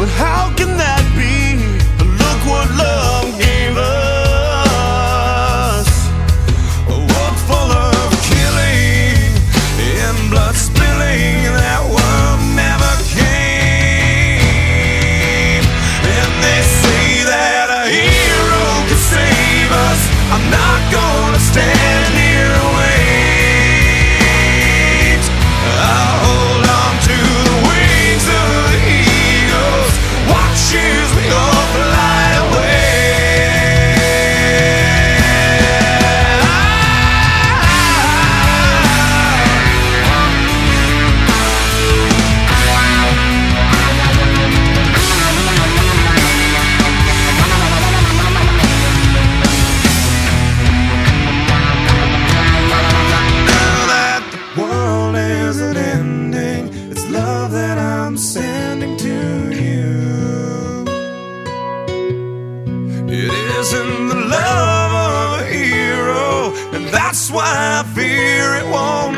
But how can love of a hero, and that's why I fear it won't.